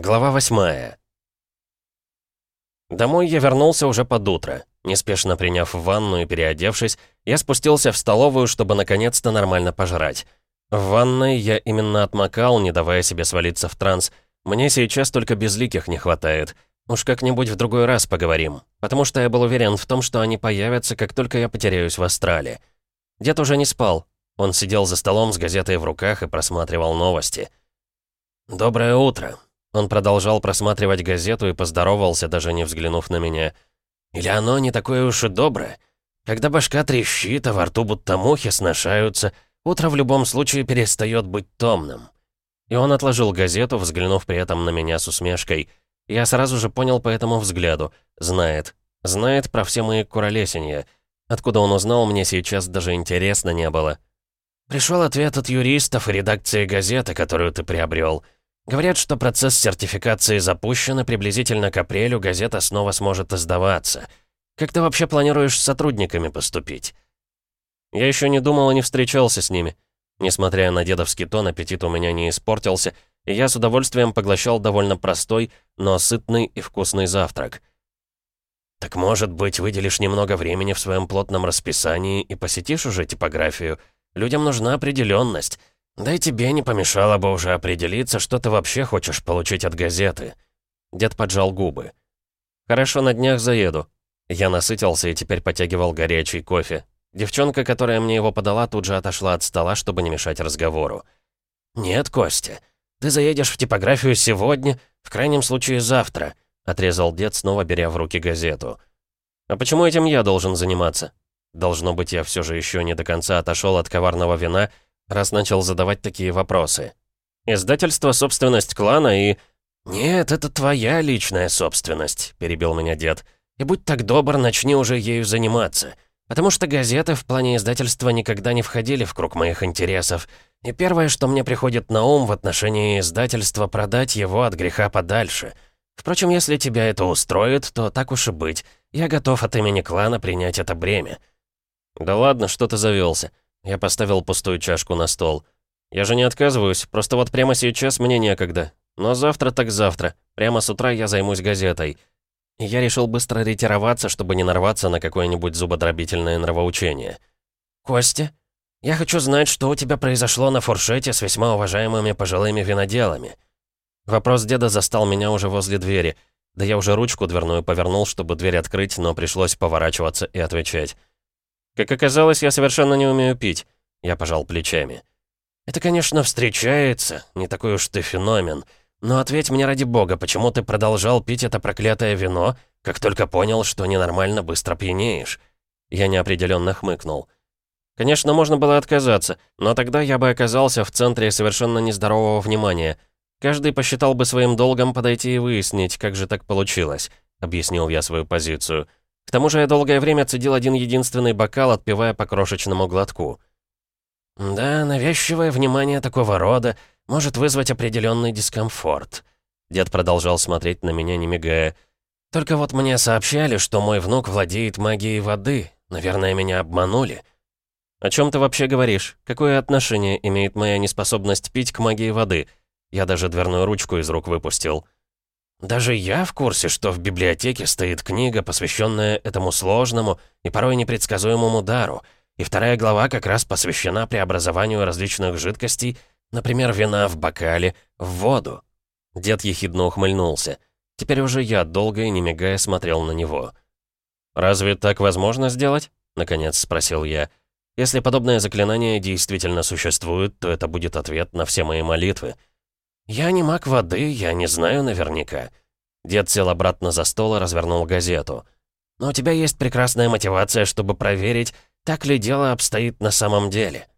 Глава восьмая. Домой я вернулся уже под утро. Неспешно приняв ванну и переодевшись, я спустился в столовую, чтобы наконец-то нормально пожрать. В ванной я именно отмокал, не давая себе свалиться в транс. Мне сейчас только безликих не хватает. Уж как-нибудь в другой раз поговорим. Потому что я был уверен в том, что они появятся, как только я потеряюсь в астрале. Дед уже не спал. Он сидел за столом с газетой в руках и просматривал новости. «Доброе утро», он продолжал просматривать газету и поздоровался, даже не взглянув на меня. «Или оно не такое уж и доброе? Когда башка трещит, а во рту будто мухи сношаются, утро в любом случае перестает быть томным». И он отложил газету, взглянув при этом на меня с усмешкой. Я сразу же понял по этому взгляду. Знает. Знает про все мои куролесенья. Откуда он узнал, мне сейчас даже интересно не было. Пришел ответ от юристов и редакции газеты, которую ты приобрел. Говорят, что процесс сертификации запущен, и приблизительно к апрелю газета снова сможет издаваться. Как ты вообще планируешь с сотрудниками поступить? Я еще не думал и не встречался с ними. Несмотря на дедовский тон, аппетит у меня не испортился, и я с удовольствием поглощал довольно простой, но сытный и вкусный завтрак. «Так, может быть, выделишь немного времени в своем плотном расписании и посетишь уже типографию? Людям нужна определенность. Да и тебе не помешало бы уже определиться, что ты вообще хочешь получить от газеты. Дед поджал губы. Хорошо, на днях заеду. Я насытился и теперь потягивал горячий кофе. Девчонка, которая мне его подала, тут же отошла от стола, чтобы не мешать разговору. «Нет, Костя, ты заедешь в типографию сегодня, в крайнем случае завтра», отрезал дед, снова беря в руки газету. «А почему этим я должен заниматься?» Должно быть, я все же еще не до конца отошел от коварного вина раз начал задавать такие вопросы. «Издательство — собственность клана и...» «Нет, это твоя личная собственность», — перебил меня дед. «И будь так добр, начни уже ею заниматься. Потому что газеты в плане издательства никогда не входили в круг моих интересов. И первое, что мне приходит на ум в отношении издательства, продать его от греха подальше. Впрочем, если тебя это устроит, то так уж и быть. Я готов от имени клана принять это бремя». «Да ладно, что ты завелся. Я поставил пустую чашку на стол. «Я же не отказываюсь, просто вот прямо сейчас мне некогда. Но завтра так завтра. Прямо с утра я займусь газетой». И я решил быстро ретироваться, чтобы не нарваться на какое-нибудь зубодробительное нравоучение. «Костя, я хочу знать, что у тебя произошло на фуршете с весьма уважаемыми пожилыми виноделами». Вопрос деда застал меня уже возле двери. Да я уже ручку дверную повернул, чтобы дверь открыть, но пришлось поворачиваться и отвечать. Как оказалось, я совершенно не умею пить. Я пожал плечами. Это, конечно, встречается, не такой уж ты феномен. Но ответь мне ради бога, почему ты продолжал пить это проклятое вино, как только понял, что ненормально быстро пьянеешь? Я неопределенно хмыкнул. Конечно, можно было отказаться, но тогда я бы оказался в центре совершенно нездорового внимания. Каждый посчитал бы своим долгом подойти и выяснить, как же так получилось, объяснил я свою позицию. К тому же я долгое время цедил один единственный бокал, отпивая по крошечному глотку. «Да, навязчивое внимание такого рода может вызвать определенный дискомфорт». Дед продолжал смотреть на меня, не мигая. «Только вот мне сообщали, что мой внук владеет магией воды. Наверное, меня обманули». «О чем ты вообще говоришь? Какое отношение имеет моя неспособность пить к магии воды?» Я даже дверную ручку из рук выпустил. Даже я в курсе, что в библиотеке стоит книга, посвященная этому сложному и порой непредсказуемому дару, и вторая глава как раз посвящена преобразованию различных жидкостей, например, вина в бокале, в воду. Дед ехидно ухмыльнулся. Теперь уже я, долго и не мигая, смотрел на него. «Разве так возможно сделать?» — наконец спросил я. «Если подобное заклинание действительно существует, то это будет ответ на все мои молитвы». «Я не маг воды, я не знаю наверняка». Дед сел обратно за стол и развернул газету. «Но у тебя есть прекрасная мотивация, чтобы проверить, так ли дело обстоит на самом деле».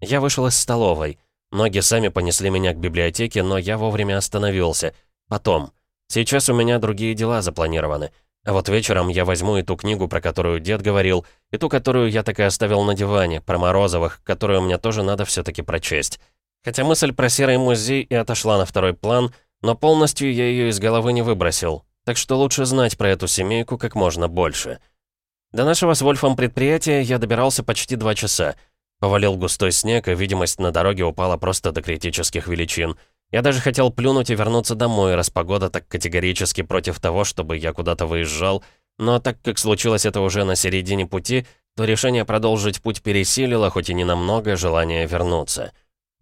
Я вышел из столовой. Ноги сами понесли меня к библиотеке, но я вовремя остановился. Потом. Сейчас у меня другие дела запланированы. А вот вечером я возьму и ту книгу, про которую дед говорил, и ту, которую я так и оставил на диване, про Морозовых, которую мне тоже надо все таки прочесть. Хотя мысль про серый музей и отошла на второй план, но полностью я ее из головы не выбросил. Так что лучше знать про эту семейку как можно больше. До нашего с Вольфом предприятия я добирался почти два часа. Повалил густой снег, и видимость на дороге упала просто до критических величин. Я даже хотел плюнуть и вернуться домой, раз погода так категорически против того, чтобы я куда-то выезжал, но так как случилось это уже на середине пути, то решение продолжить путь пересилило, хоть и не намного, желание вернуться.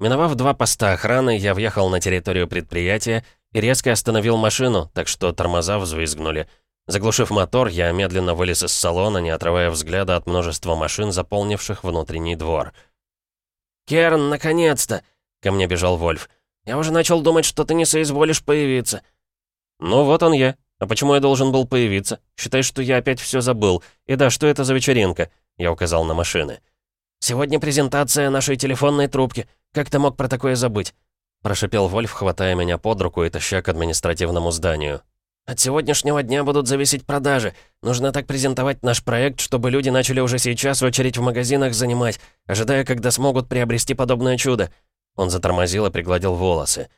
Миновав два поста охраны, я въехал на территорию предприятия и резко остановил машину, так что тормоза взвизгнули. Заглушив мотор, я медленно вылез из салона, не отрывая взгляда от множества машин, заполнивших внутренний двор. «Керн, наконец-то!» — ко мне бежал Вольф. «Я уже начал думать, что ты не соизволишь появиться». «Ну вот он я. А почему я должен был появиться? Считай, что я опять все забыл. И да, что это за вечеринка?» Я указал на машины. «Сегодня презентация нашей телефонной трубки. Как ты мог про такое забыть?» Прошипел Вольф, хватая меня под руку и таща к административному зданию. «От сегодняшнего дня будут зависеть продажи. Нужно так презентовать наш проект, чтобы люди начали уже сейчас очередь в магазинах занимать, ожидая, когда смогут приобрести подобное чудо». Он затормозил и пригладил волосы.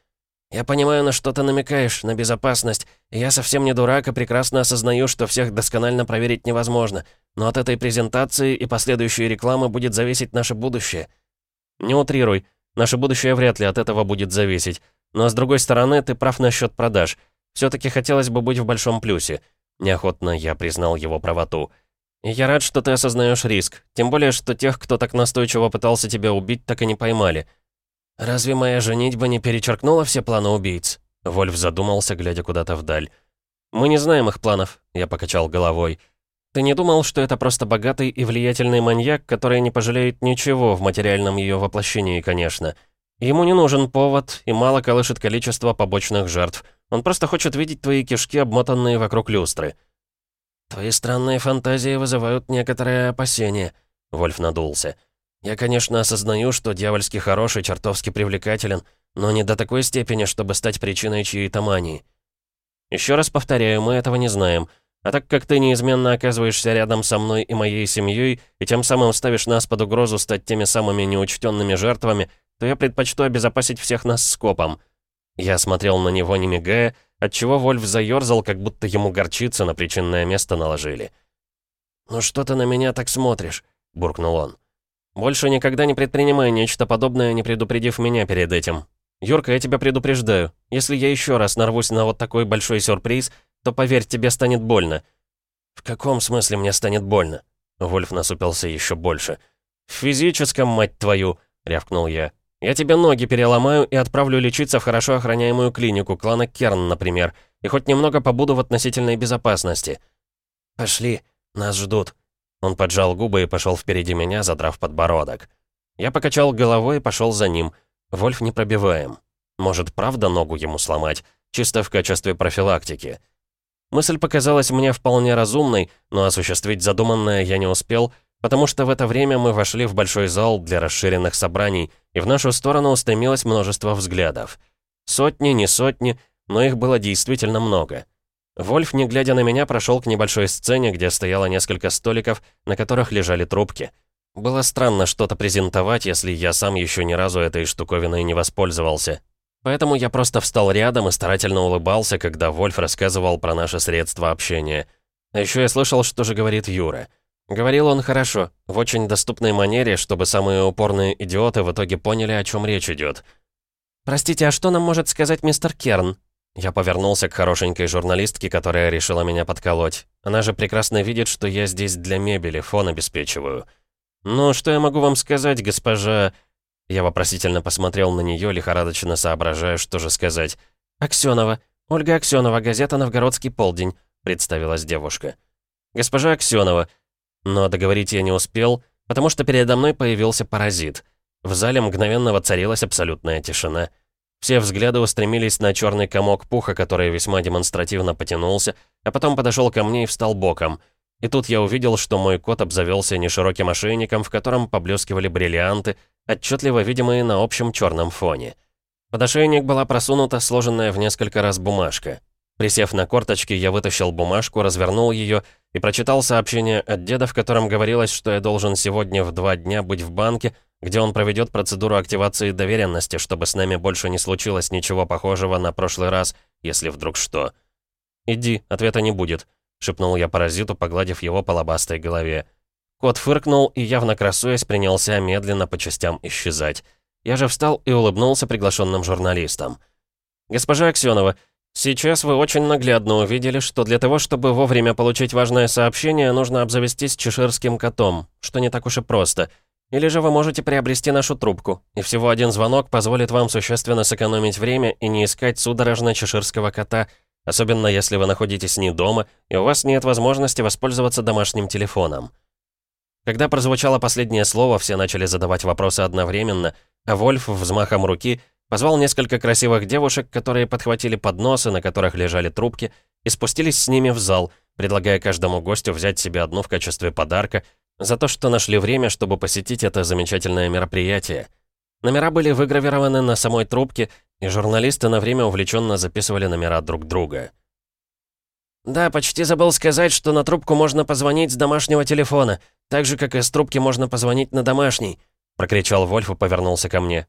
«Я понимаю, на что ты намекаешь, на безопасность. я совсем не дурак и прекрасно осознаю, что всех досконально проверить невозможно. Но от этой презентации и последующей рекламы будет зависеть наше будущее». «Не утрируй. Наше будущее вряд ли от этого будет зависеть. Но с другой стороны, ты прав насчет продаж. все таки хотелось бы быть в большом плюсе». Неохотно я признал его правоту. И я рад, что ты осознаешь риск. Тем более, что тех, кто так настойчиво пытался тебя убить, так и не поймали. «Разве моя женитьба не перечеркнула все планы убийц?» Вольф задумался, глядя куда-то вдаль. «Мы не знаем их планов», — я покачал головой. «Ты не думал, что это просто богатый и влиятельный маньяк, который не пожалеет ничего в материальном ее воплощении, конечно. Ему не нужен повод, и мало колышет количество побочных жертв. Он просто хочет видеть твои кишки, обмотанные вокруг люстры». «Твои странные фантазии вызывают некоторое опасение», — Вольф надулся. Я, конечно, осознаю, что дьявольски хороший, чертовски привлекателен, но не до такой степени, чтобы стать причиной чьей-то мании. Еще раз повторяю, мы этого не знаем. А так как ты неизменно оказываешься рядом со мной и моей семьей, и тем самым ставишь нас под угрозу стать теми самыми неучтенными жертвами, то я предпочту обезопасить всех нас скопом. Я смотрел на него, не мигая, отчего Вольф заерзал, как будто ему горчица на причинное место наложили. «Ну что ты на меня так смотришь?» — буркнул он. Больше никогда не предпринимай нечто подобное, не предупредив меня перед этим. Юрка, я тебя предупреждаю. Если я еще раз нарвусь на вот такой большой сюрприз, то поверь, тебе станет больно». «В каком смысле мне станет больно?» Вольф насупился еще больше. «В физическом, мать твою!» — рявкнул я. «Я тебе ноги переломаю и отправлю лечиться в хорошо охраняемую клинику, клана Керн, например, и хоть немного побуду в относительной безопасности». «Пошли, нас ждут», он поджал губы и пошел впереди меня, задрав подбородок. Я покачал головой и пошел за ним. Вольф не пробиваем. Может, правда ногу ему сломать? Чисто в качестве профилактики. Мысль показалась мне вполне разумной, но осуществить задуманное я не успел, потому что в это время мы вошли в большой зал для расширенных собраний, и в нашу сторону устремилось множество взглядов. Сотни, не сотни, но их было действительно много. Вольф, не глядя на меня, прошел к небольшой сцене, где стояло несколько столиков, на которых лежали трубки. Было странно что-то презентовать, если я сам еще ни разу этой штуковиной не воспользовался. Поэтому я просто встал рядом и старательно улыбался, когда Вольф рассказывал про наши средства общения. А еще я слышал, что же говорит Юра. Говорил он хорошо, в очень доступной манере, чтобы самые упорные идиоты в итоге поняли, о чем речь идет. «Простите, а что нам может сказать мистер Керн?» Я повернулся к хорошенькой журналистке, которая решила меня подколоть. Она же прекрасно видит, что я здесь для мебели, фон обеспечиваю. «Ну, что я могу вам сказать, госпожа...» Я вопросительно посмотрел на нее, лихорадочно соображая, что же сказать. «Аксёнова. Ольга Аксёнова, газета «Новгородский полдень», — представилась девушка. «Госпожа Аксёнова». Но договорить я не успел, потому что передо мной появился паразит. В зале мгновенно воцарилась абсолютная тишина. Все взгляды устремились на черный комок пуха, который весьма демонстративно потянулся, а потом подошел ко мне и встал боком. И тут я увидел, что мой кот обзавелся нешироким ошейником, в котором поблескивали бриллианты, отчетливо видимые на общем черном фоне. Под ошейник была просунута сложенная в несколько раз бумажка. Присев на корточки, я вытащил бумажку, развернул ее и прочитал сообщение от деда, в котором говорилось, что я должен сегодня в два дня быть в банке, где он проведет процедуру активации доверенности, чтобы с нами больше не случилось ничего похожего на прошлый раз, если вдруг что. «Иди, ответа не будет», — шепнул я паразиту, погладив его по лобастой голове. Кот фыркнул и, явно красуясь, принялся медленно по частям исчезать. Я же встал и улыбнулся приглашенным журналистам. «Госпожа Аксёнова, сейчас вы очень наглядно увидели, что для того, чтобы вовремя получить важное сообщение, нужно обзавестись чеширским котом, что не так уж и просто. Или же вы можете приобрести нашу трубку, и всего один звонок позволит вам существенно сэкономить время и не искать судорожно чеширского кота, особенно если вы находитесь не дома, и у вас нет возможности воспользоваться домашним телефоном». Когда прозвучало последнее слово, все начали задавать вопросы одновременно, а Вольф взмахом руки позвал несколько красивых девушек, которые подхватили подносы, на которых лежали трубки, и спустились с ними в зал, предлагая каждому гостю взять себе одну в качестве подарка за то, что нашли время, чтобы посетить это замечательное мероприятие. Номера были выгравированы на самой трубке, и журналисты на время увлеченно записывали номера друг друга. «Да, почти забыл сказать, что на трубку можно позвонить с домашнего телефона, так же, как и с трубки можно позвонить на домашний», прокричал Вольф и повернулся ко мне.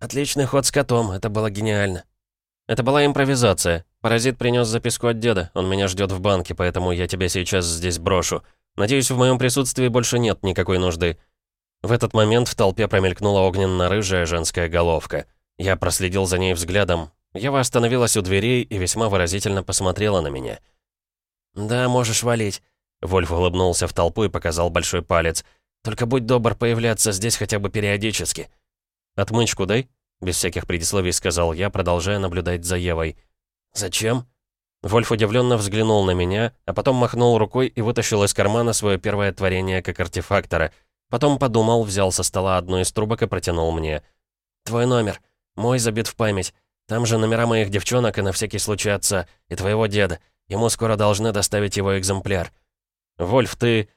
«Отличный ход с котом, это было гениально». Это была импровизация. Паразит принес записку от деда, он меня ждет в банке, поэтому я тебя сейчас здесь брошу. Надеюсь, в моем присутствии больше нет никакой нужды». В этот момент в толпе промелькнула огненно-рыжая женская головка. Я проследил за ней взглядом. Ева остановилась у дверей и весьма выразительно посмотрела на меня. «Да, можешь валить». Вольф улыбнулся в толпу и показал большой палец. «Только будь добр появляться здесь хотя бы периодически». «Отмычку дай?» Без всяких предисловий сказал я, продолжая наблюдать за Евой. «Зачем?» Вольф удивленно взглянул на меня, а потом махнул рукой и вытащил из кармана свое первое творение как артефактора. Потом подумал, взял со стола одну из трубок и протянул мне. «Твой номер. Мой забит в память. Там же номера моих девчонок и на всякий случай отца, и твоего деда. Ему скоро должны доставить его экземпляр». «Вольф, ты...»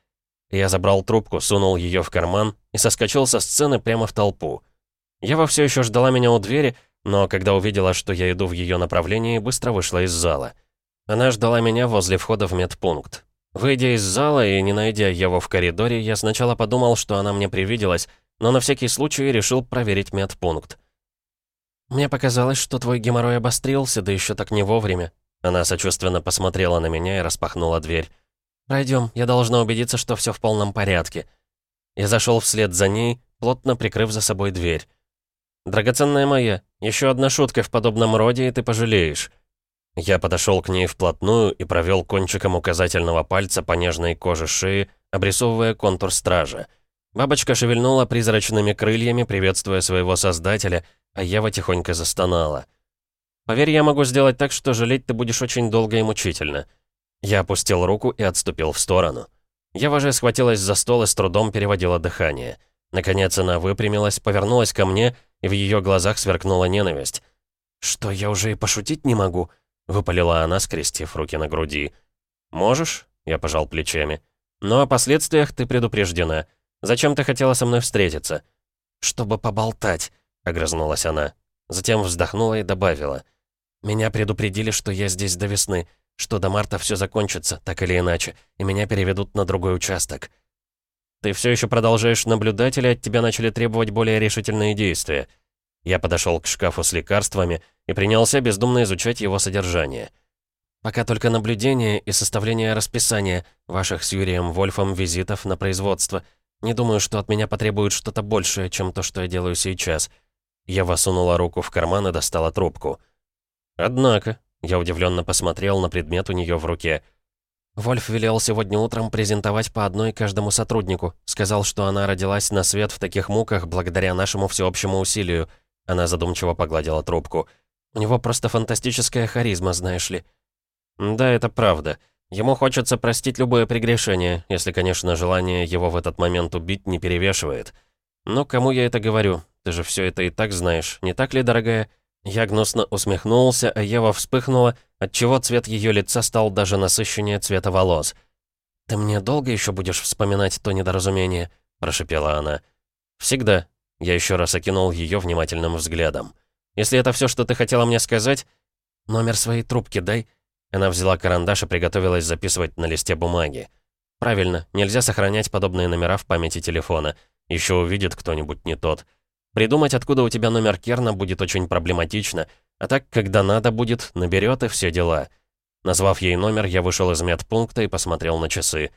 Я забрал трубку, сунул ее в карман и соскочил со сцены прямо в толпу. Ева все еще ждала меня у двери, но когда увидела, что я иду в ее направлении, быстро вышла из зала. Она ждала меня возле входа в медпункт. Выйдя из зала и не найдя Еву в коридоре, я сначала подумал, что она мне привиделась, но на всякий случай решил проверить медпункт. «Мне показалось, что твой геморрой обострился, да еще так не вовремя». Она сочувственно посмотрела на меня и распахнула дверь. «Пройдем, я должна убедиться, что все в полном порядке». Я зашел вслед за ней, плотно прикрыв за собой дверь. «Драгоценная моя, еще одна шутка в подобном роде, и ты пожалеешь». Я подошел к ней вплотную и провел кончиком указательного пальца по нежной коже шеи, обрисовывая контур стража. Бабочка шевельнула призрачными крыльями, приветствуя своего создателя, а Ева тихонько застонала. «Поверь, я могу сделать так, что жалеть ты будешь очень долго и мучительно». Я опустил руку и отступил в сторону. Ева же схватилась за стол и с трудом переводила дыхание. Наконец она выпрямилась, повернулась ко мне, и в ее глазах сверкнула ненависть. «Что, я уже и пошутить не могу?» — выпалила она, скрестив руки на груди. «Можешь?» — я пожал плечами. «Но о последствиях ты предупреждена. Зачем ты хотела со мной встретиться?» «Чтобы поболтать», — огрызнулась она. Затем вздохнула и добавила. «Меня предупредили, что я здесь до весны, что до марта все закончится, так или иначе, и меня переведут на другой участок». «Ты все еще продолжаешь наблюдать или от тебя начали требовать более решительные действия?» Я подошел к шкафу с лекарствами и принялся бездумно изучать его содержание. Пока только наблюдение и составление расписания ваших с Юрием Вольфом визитов на производство. Не думаю, что от меня потребуют что-то большее, чем то, что я делаю сейчас. Я высунула руку в карман и достала трубку. Однако, я удивленно посмотрел на предмет у нее в руке. Вольф велел сегодня утром презентовать по одной каждому сотруднику. Сказал, что она родилась на свет в таких муках благодаря нашему всеобщему усилию. Она задумчиво погладила трубку. «У него просто фантастическая харизма, знаешь ли». «Да, это правда. Ему хочется простить любое прегрешение, если, конечно, желание его в этот момент убить не перевешивает. Но кому я это говорю? Ты же все это и так знаешь, не так ли, дорогая?» Я гнусно усмехнулся, а Ева вспыхнула, отчего цвет ее лица стал даже насыщеннее цвета волос. «Ты мне долго еще будешь вспоминать то недоразумение?» – прошипела она. «Всегда», я еще раз окинул ее внимательным взглядом. «Если это все, что ты хотела мне сказать...» «Номер своей трубки дай». Она взяла карандаш и приготовилась записывать на листе бумаги. «Правильно, нельзя сохранять подобные номера в памяти телефона. Еще увидит кто-нибудь не тот. Придумать, откуда у тебя номер Керна, будет очень проблематично, а так, когда надо будет, наберет и все дела». Назвав ей номер, я вышел из медпункта и посмотрел на часы.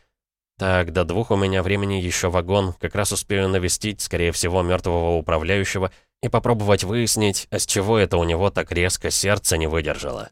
Так, до двух у меня времени еще вагон, как раз успею навестить, скорее всего, мертвого управляющего и попробовать выяснить, а с чего это у него так резко сердце не выдержало.